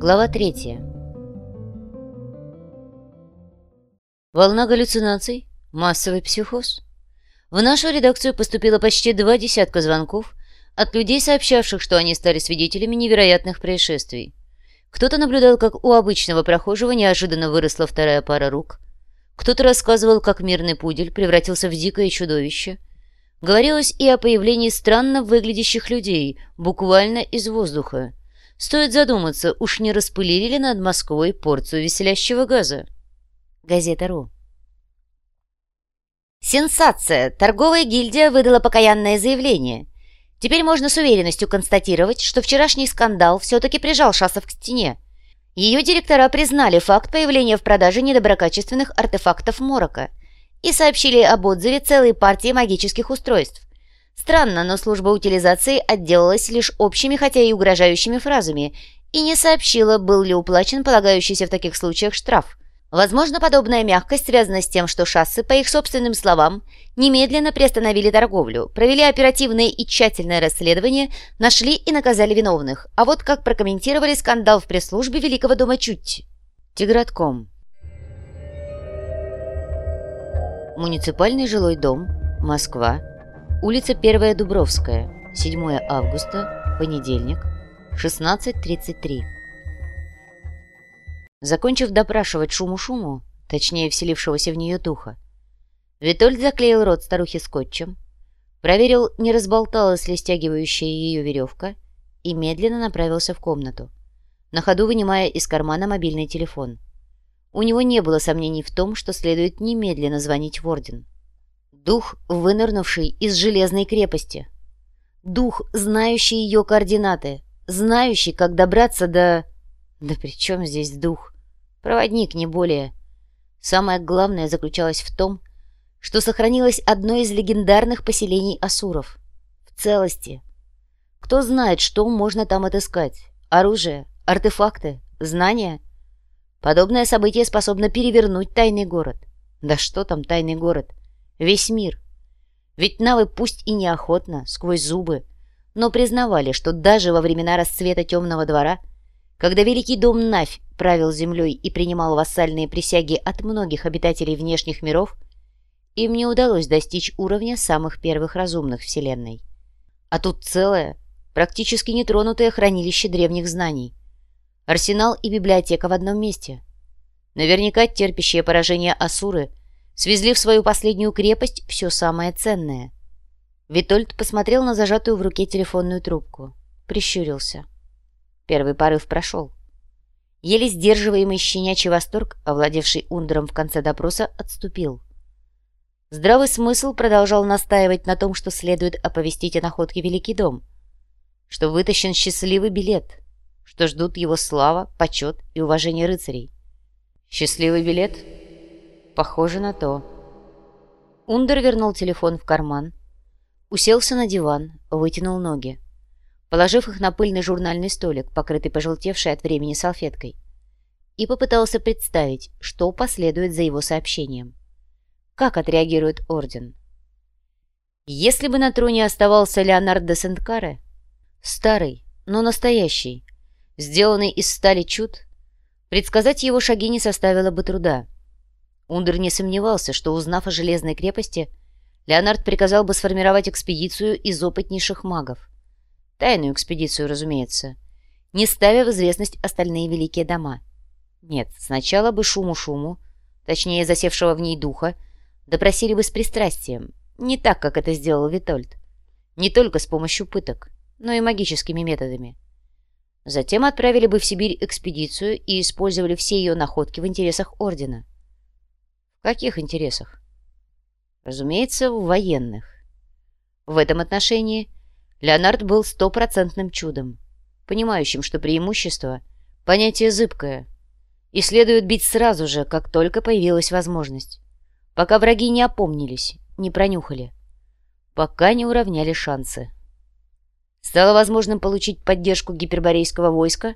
Глава третья. Волна галлюцинаций, массовый психоз. В нашу редакцию поступило почти два десятка звонков от людей, сообщавших, что они стали свидетелями невероятных происшествий. Кто-то наблюдал, как у обычного прохожего неожиданно выросла вторая пара рук. Кто-то рассказывал, как мирный пудель превратился в дикое чудовище. Говорилось и о появлении странно выглядящих людей, буквально из воздуха. Стоит задуматься, уж не распылили ли над Москвой порцию веселящего газа. Газета.ру Сенсация! Торговая гильдия выдала покаянное заявление. Теперь можно с уверенностью констатировать, что вчерашний скандал все-таки прижал Шасов к стене. Ее директора признали факт появления в продаже недоброкачественных артефактов Морока и сообщили об отзыве целой партии магических устройств. Странно, но служба утилизации отделалась лишь общими, хотя и угрожающими фразами, и не сообщила, был ли уплачен полагающийся в таких случаях штраф. Возможно, подобная мягкость связана с тем, что шассы, по их собственным словам, немедленно приостановили торговлю, провели оперативное и тщательное расследование, нашли и наказали виновных. А вот как прокомментировали скандал в пресс-службе Великого дома Чутти. Тигратком. Муниципальный жилой дом, Москва, улица 1 Дубровская, 7 августа, понедельник, 16.33. Закончив допрашивать шуму-шуму, точнее вселившегося в нее духа, Витольд заклеил рот старухи скотчем, проверил, не разболталась ли стягивающая ее веревка, и медленно направился в комнату, на ходу вынимая из кармана мобильный телефон. У него не было сомнений в том, что следует немедленно звонить в Орден. Дух, вынырнувший из железной крепости. Дух, знающий ее координаты, знающий, как добраться до... Да при чем здесь дух? Проводник, не более. Самое главное заключалось в том, что сохранилось одно из легендарных поселений асуров. В целости. Кто знает, что можно там отыскать? Оружие, артефакты, знания? Подобное событие способно перевернуть тайный город. Да что там тайный город? Весь мир. Ведь навы пусть и неохотно, сквозь зубы, но признавали, что даже во времена расцвета Темного двора – когда Великий дом Навь правил землей и принимал вассальные присяги от многих обитателей внешних миров, им не удалось достичь уровня самых первых разумных Вселенной. А тут целое, практически нетронутое хранилище древних знаний. Арсенал и библиотека в одном месте. Наверняка терпящие поражение Асуры свезли в свою последнюю крепость все самое ценное. Витольд посмотрел на зажатую в руке телефонную трубку. Прищурился. — Первый порыв прошел. Еле сдерживаемый щенячий восторг, овладевший Ундером в конце допроса, отступил. Здравый смысл продолжал настаивать на том, что следует оповестить о находке Великий дом, что вытащен счастливый билет, что ждут его слава, почет и уважение рыцарей. Счастливый билет? Похоже на то. Ундер вернул телефон в карман, уселся на диван, вытянул ноги положив их на пыльный журнальный столик, покрытый пожелтевшей от времени салфеткой, и попытался представить, что последует за его сообщением. Как отреагирует Орден? Если бы на троне оставался Леонард де Сент-Каре, старый, но настоящий, сделанный из стали чуд, предсказать его шаги не составило бы труда. Ундер не сомневался, что, узнав о Железной крепости, Леонард приказал бы сформировать экспедицию из опытнейших магов. Тайную экспедицию, разумеется. Не ставя в известность остальные великие дома. Нет, сначала бы шуму-шуму, точнее засевшего в ней духа, допросили бы с пристрастием. Не так, как это сделал Витольд. Не только с помощью пыток, но и магическими методами. Затем отправили бы в Сибирь экспедицию и использовали все ее находки в интересах Ордена. В каких интересах? Разумеется, в военных. В этом отношении Леонард был стопроцентным чудом, понимающим, что преимущество — понятие зыбкое, и следует бить сразу же, как только появилась возможность, пока враги не опомнились, не пронюхали, пока не уравняли шансы. Стало возможным получить поддержку гиперборейского войска?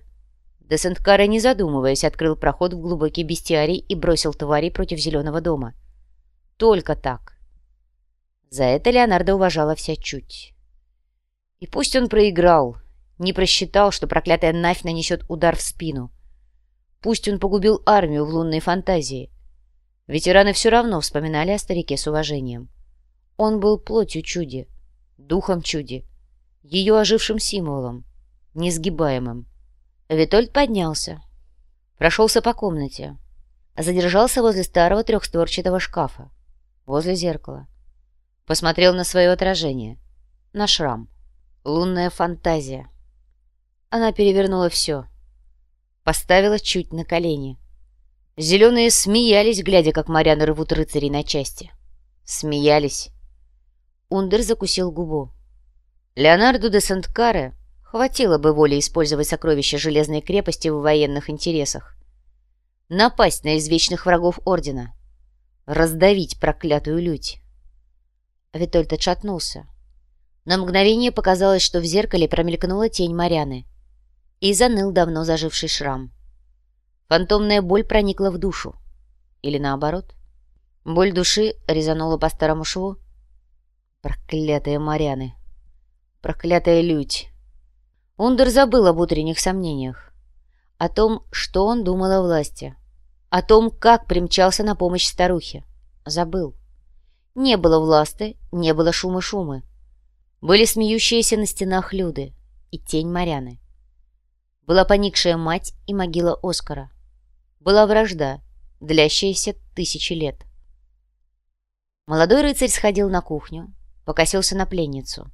Десенткара, не задумываясь, открыл проход в глубокий бестиарий и бросил тварей против Зеленого дома. Только так. За это Леонардо уважала вся чуть. И пусть он проиграл, Не просчитал, что проклятая Навь нанесет удар в спину. Пусть он погубил армию в лунной фантазии. Ветераны все равно вспоминали о старике с уважением. Он был плотью чуди, духом чуди, ее ожившим символом, несгибаемым. Витольд поднялся, прошелся по комнате, задержался возле старого трехстворчатого шкафа, возле зеркала. Посмотрел на свое отражение, на шрам. Лунная фантазия. Она перевернула все. Поставила чуть на колени. Зеленые смеялись, глядя, как моряны рвут рыцарей на части. Смеялись. Ундер закусил губу. Леонарду де Сент-Каре хватило бы воли использовать сокровища Железной крепости в военных интересах. Напасть на извечных врагов Ордена. Раздавить проклятую лють. Витольд отшатнулся. На мгновение показалось, что в зеркале промелькнула тень Маряны. И заныл давно заживший шрам. Фантомная боль проникла в душу. Или наоборот. Боль души резанула по старому шву. Проклятые Маряны. Проклятая лють. Ундер забыл об утренних сомнениях. О том, что он думал о власти. О том, как примчался на помощь старухе. Забыл. Не было власти, не было шумы-шумы. Были смеющиеся на стенах люди и тень Маряны. Была поникшая мать и могила Оскара. Была вражда, длящаяся тысячи лет. Молодой рыцарь сходил на кухню, покосился на пленницу.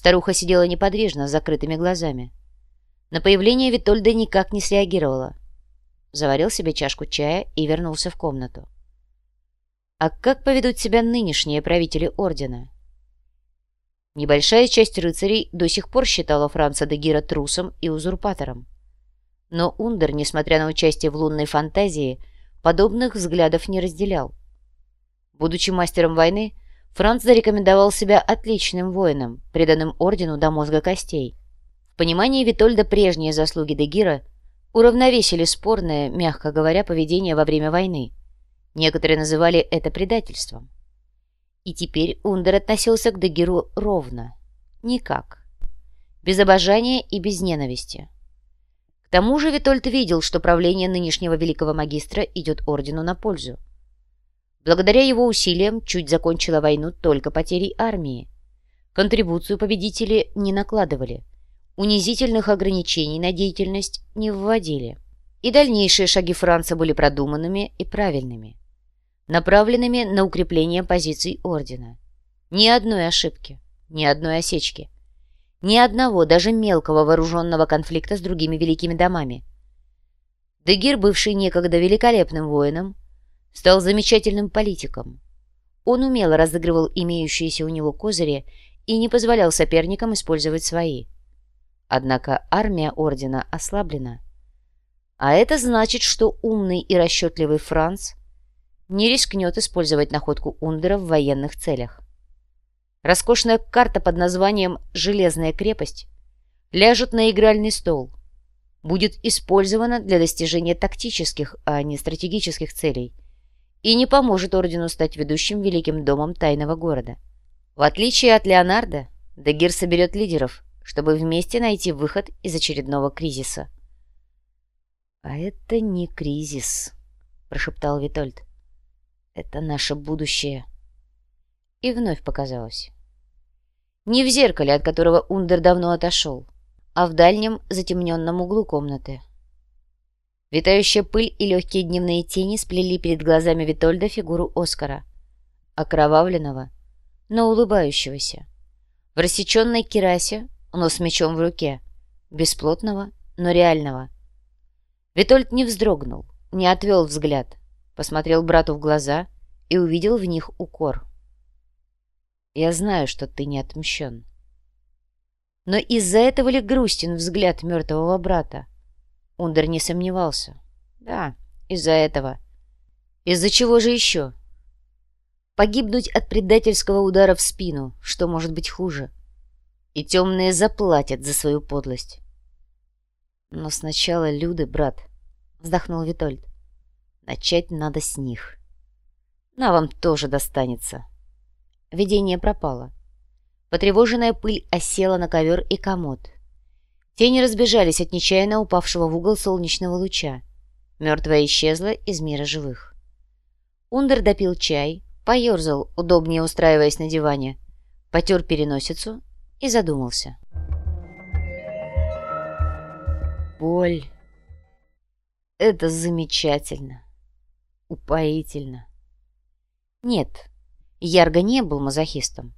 Старуха сидела неподвижно, с закрытыми глазами. На появление Витольда никак не среагировала. Заварил себе чашку чая и вернулся в комнату. А как поведут себя нынешние правители Ордена? Небольшая часть рыцарей до сих пор считала Франца де Гира трусом и узурпатором. Но Ундер, несмотря на участие в лунной фантазии, подобных взглядов не разделял. Будучи мастером войны, Франц зарекомендовал себя отличным воином, преданным ордену до мозга костей. В понимании Витольда прежние заслуги Дегира уравновесили спорное, мягко говоря, поведение во время войны – Некоторые называли это предательством. И теперь Ундер относился к Дагеру ровно. Никак. Без обожания и без ненависти. К тому же Витольд видел, что правление нынешнего великого магистра идет ордену на пользу. Благодаря его усилиям чуть закончила войну только потерей армии. Контрибуцию победители не накладывали. Унизительных ограничений на деятельность не вводили. И дальнейшие шаги Франца были продуманными и правильными направленными на укрепление позиций Ордена. Ни одной ошибки, ни одной осечки, ни одного даже мелкого вооруженного конфликта с другими великими домами. Дегир, бывший некогда великолепным воином, стал замечательным политиком. Он умело разыгрывал имеющиеся у него козыри и не позволял соперникам использовать свои. Однако армия Ордена ослаблена. А это значит, что умный и расчетливый Франц не рискнет использовать находку Ундера в военных целях. Роскошная карта под названием «Железная крепость» ляжет на игральный стол, будет использована для достижения тактических, а не стратегических целей и не поможет Ордену стать ведущим великим домом тайного города. В отличие от Леонардо, Дегир соберет лидеров, чтобы вместе найти выход из очередного кризиса. «А это не кризис», — прошептал Витольд. Это наше будущее. И вновь показалось. Не в зеркале, от которого Ундер давно отошел, а в дальнем затемненном углу комнаты. Витающая пыль и легкие дневные тени сплели перед глазами Витольда фигуру Оскара, окровавленного, но улыбающегося. В рассеченной керасе, но с мечом в руке, бесплотного, но реального. Витольд не вздрогнул, не отвел взгляд, посмотрел брату в глаза и увидел в них укор. «Я знаю, что ты не отмщен». Но из-за этого ли грустен взгляд мертвого брата? Ундер не сомневался. Да, из-за этого. Из-за чего же еще? Погибнуть от предательского удара в спину, что может быть хуже. И темные заплатят за свою подлость. Но сначала Люды, брат, вздохнул Витольд. Начать надо с них. На вам тоже достанется. Видение пропало. Потревоженная пыль осела на ковер и комод. Тени разбежались от нечаянно упавшего в угол солнечного луча. Мертвая исчезла из мира живых. Ундер допил чай, поерзал, удобнее устраиваясь на диване, потер переносицу и задумался. Боль. Это замечательно. Упоительно. Нет, Ярго не был мазохистом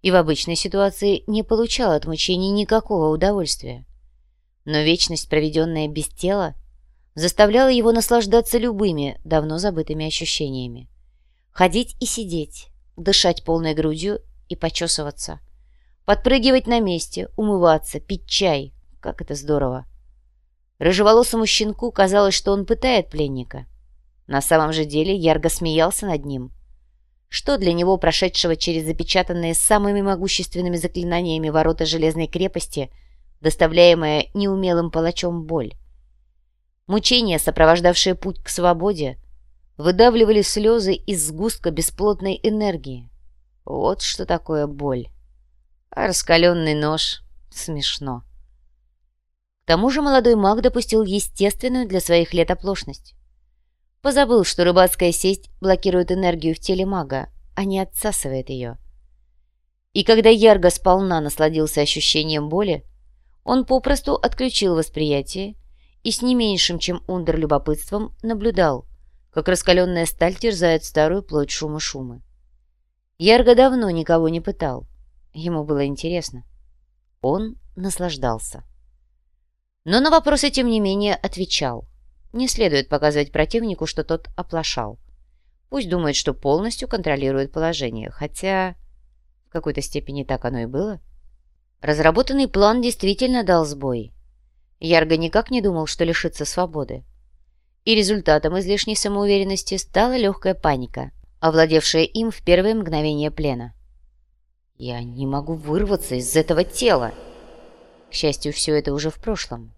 и в обычной ситуации не получал от мучений никакого удовольствия. Но вечность, проведенная без тела, заставляла его наслаждаться любыми, давно забытыми ощущениями. Ходить и сидеть, дышать полной грудью и почесываться. Подпрыгивать на месте, умываться, пить чай. Как это здорово! Рыжеволосому щенку казалось, что он пытает пленника. На самом же деле Ярго смеялся над ним. Что для него, прошедшего через запечатанные самыми могущественными заклинаниями ворота Железной крепости, доставляемая неумелым палачом боль? Мучения, сопровождавшие путь к свободе, выдавливали слезы из сгустка бесплотной энергии. Вот что такое боль. А раскаленный нож — смешно. К тому же молодой маг допустил естественную для своих лет оплошность. Позабыл, что рыбацкая сесть блокирует энергию в теле мага, а не отсасывает ее. И когда Ярго сполна насладился ощущением боли, он попросту отключил восприятие и с не меньшим, чем Ундер любопытством, наблюдал, как раскаленная сталь терзает старую плоть шума-шумы. Ярго давно никого не пытал. Ему было интересно. Он наслаждался. Но на вопросы, тем не менее, отвечал. Не следует показывать противнику, что тот оплошал. Пусть думает, что полностью контролирует положение, хотя в какой-то степени так оно и было. Разработанный план действительно дал сбой. Ярго никак не думал, что лишится свободы. И результатом излишней самоуверенности стала легкая паника, овладевшая им в первые мгновения плена. «Я не могу вырваться из этого тела!» К счастью, все это уже в прошлом.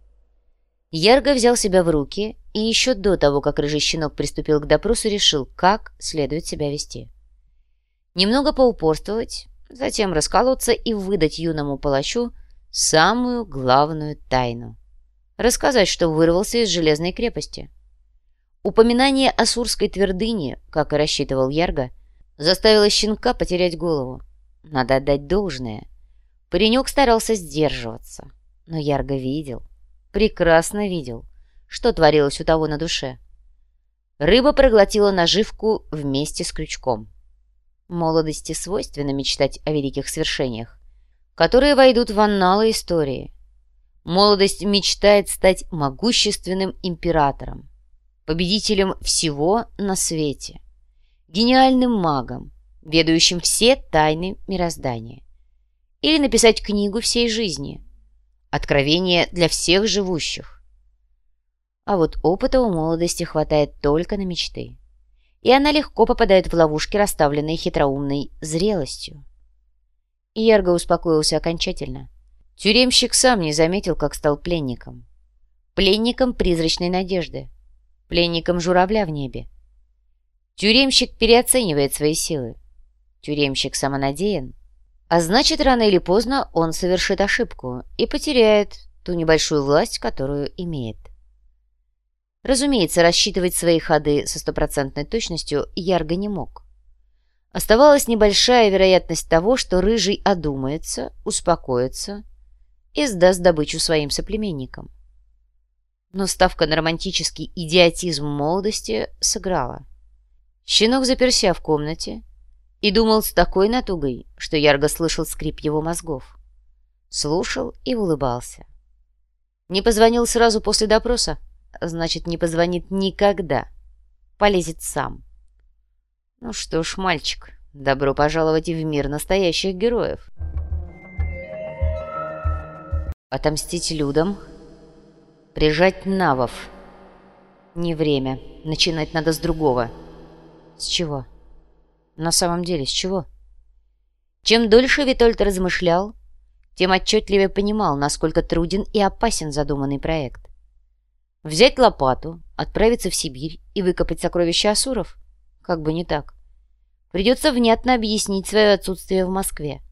Ярго взял себя в руки и еще до того, как рыжий щенок приступил к допросу, решил, как следует себя вести. Немного поупорствовать, затем расколоться и выдать юному палачу самую главную тайну. Рассказать, что вырвался из железной крепости. Упоминание о Сурской твердыне, как и рассчитывал Ярго, заставило щенка потерять голову. Надо отдать должное. Паренек старался сдерживаться, но Ярго видел, прекрасно видел, что творилось у того на душе. Рыба проглотила наживку вместе с крючком. Молодости свойственно мечтать о великих свершениях, которые войдут в анналы истории. Молодость мечтает стать могущественным императором, победителем всего на свете, гениальным магом, ведающим все тайны мироздания или написать книгу всей жизни. Откровение для всех живущих. А вот опыта у молодости хватает только на мечты. И она легко попадает в ловушки, расставленные хитроумной зрелостью. Ярго успокоился окончательно. Тюремщик сам не заметил, как стал пленником. Пленником призрачной надежды. Пленником журавля в небе. Тюремщик переоценивает свои силы. Тюремщик самонадеян. А значит, рано или поздно он совершит ошибку и потеряет ту небольшую власть, которую имеет. Разумеется, рассчитывать свои ходы со стопроцентной точностью Ярго не мог. Оставалась небольшая вероятность того, что Рыжий одумается, успокоится и сдаст добычу своим соплеменникам. Но ставка на романтический идиотизм молодости сыграла. Щенок заперся в комнате, и думал с такой натугой, что Ярго слышал скрип его мозгов. Слушал и улыбался. Не позвонил сразу после допроса, значит, не позвонит никогда. Полезет сам. Ну что ж, мальчик, добро пожаловать в мир настоящих героев. Отомстить людям, прижать навов. Не время, начинать надо с другого. С чего? — на самом деле, с чего? Чем дольше Витольд размышлял, тем отчетливее понимал, насколько труден и опасен задуманный проект. Взять лопату, отправиться в Сибирь и выкопать сокровища Асуров? Как бы не так. Придется внятно объяснить свое отсутствие в Москве.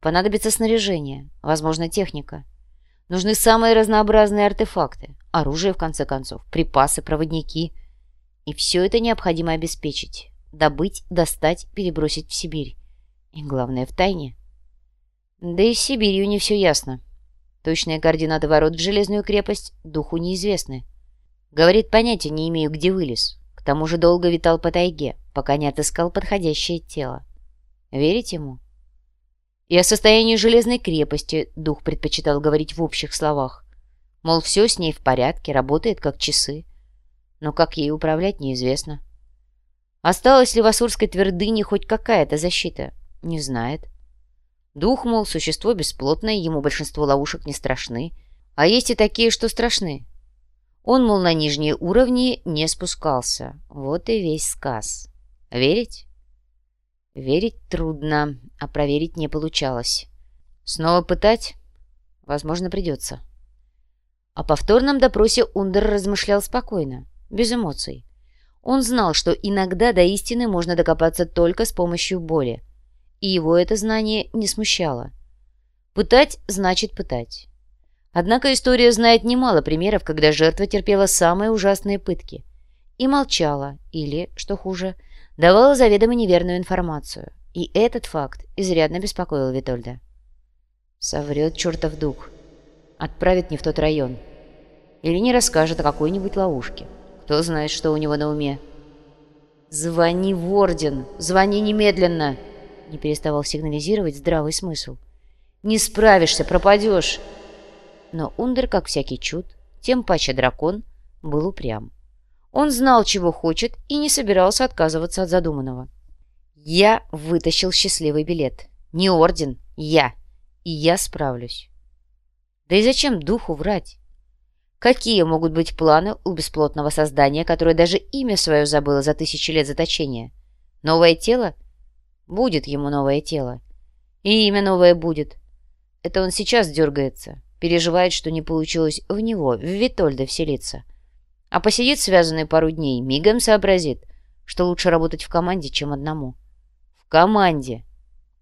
Понадобится снаряжение, возможно, техника. Нужны самые разнообразные артефакты, оружие, в конце концов, припасы, проводники. И все это необходимо обеспечить, добыть, достать, перебросить в Сибирь. И главное, в тайне. Да и с Сибирью не все ясно. Точные координаты ворот в Железную крепость духу неизвестны. Говорит, понятия не имею, где вылез. К тому же долго витал по тайге, пока не отыскал подходящее тело. Верить ему? И о состоянии Железной крепости дух предпочитал говорить в общих словах. Мол, все с ней в порядке, работает как часы. Но как ей управлять, неизвестно. Осталась ли в Асурской твердыне хоть какая-то защита? Не знает. Дух, мол, существо бесплотное, ему большинство ловушек не страшны. А есть и такие, что страшны. Он, мол, на нижние уровни не спускался. Вот и весь сказ. Верить? Верить трудно, а проверить не получалось. Снова пытать? Возможно, придется. О повторном допросе Ундер размышлял спокойно, без эмоций. Он знал, что иногда до истины можно докопаться только с помощью боли. И его это знание не смущало. Пытать значит пытать. Однако история знает немало примеров, когда жертва терпела самые ужасные пытки. И молчала, или, что хуже, давала заведомо неверную информацию. И этот факт изрядно беспокоил Витольда. Соврет чертов дух. Отправит не в тот район. Или не расскажет о какой-нибудь ловушке. Кто знает, что у него на уме. «Звони в Орден! Звони немедленно!» Не переставал сигнализировать здравый смысл. «Не справишься, пропадешь!» Но Ундер, как всякий чуд, тем паче дракон, был упрям. Он знал, чего хочет, и не собирался отказываться от задуманного. Я вытащил счастливый билет. Не орден, я. И я справлюсь. Да и зачем духу врать? Какие могут быть планы у бесплотного создания, которое даже имя свое забыло за тысячи лет заточения? Новое тело? Будет ему новое тело. И имя новое будет. Это он сейчас дергается, переживает, что не получилось в него, в Витольда вселиться. А посидит связанный пару дней, мигом сообразит, что лучше работать в команде, чем одному. В команде.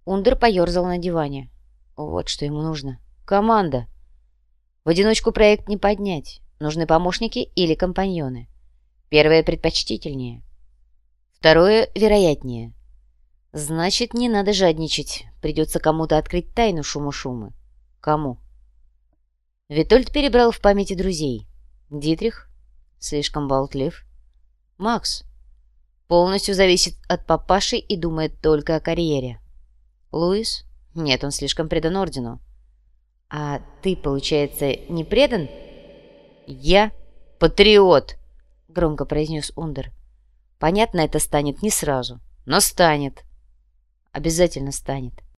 Ундер поерзал на диване. Вот что ему нужно. Команда. В одиночку проект не поднять. Нужны помощники или компаньоны. Первое предпочтительнее. Второе вероятнее. Значит, не надо жадничать. Придется кому-то открыть тайну шума-шумы. Кому? Витольд перебрал в памяти друзей. Дитрих, Слишком болтлив. Макс. Полностью зависит от папаши и думает только о карьере. Луис? Нет, он слишком предан ордену. А ты, получается, не предан? Я патриот, громко произнес Ундер. Понятно, это станет не сразу, но станет. Обязательно станет.